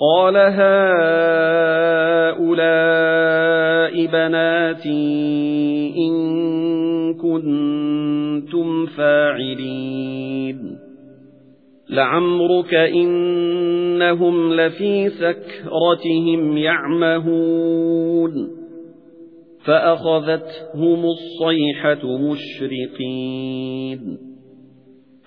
قَالَ هَؤُلَاءِ بَنَاتِي إِن كُنتُمْ فَاعِلِينَ لَعَمْرُكَ إِنَّهُمْ لَفِي سَكْرَتِهِمْ يَعْمَهُونَ فَأَخَذَتْهُمُ الصَّيْحَةُ مُشْرِقِينَ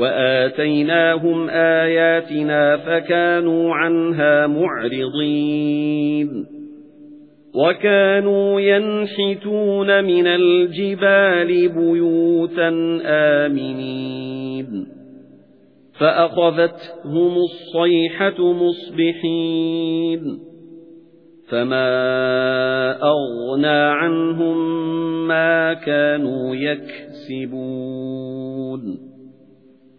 وَآتَيْنَاهُمْ آيَاتِنَا فَكَانُوا عَنْهَا مُعْرِضِينَ. وَكَانُوا يَنْحِتُونَ مِنَ الْجِبَالِ بُيُوتًا آمِنِينَ. فَأَخَذَتْهُمُ الصَّيْحَةُ مُصْبِحِينَ. فَمَا أَغْنَى عَنْهُمْ مَا كَانُوا يَكْسِبُونَ.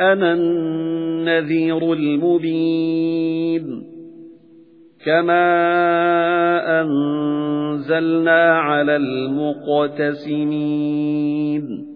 أَنَا النَّذِيرُ الْمُبِينُ. كَمَا أَنزَلْنَا عَلَى الْمُقْتَسِمِينَ.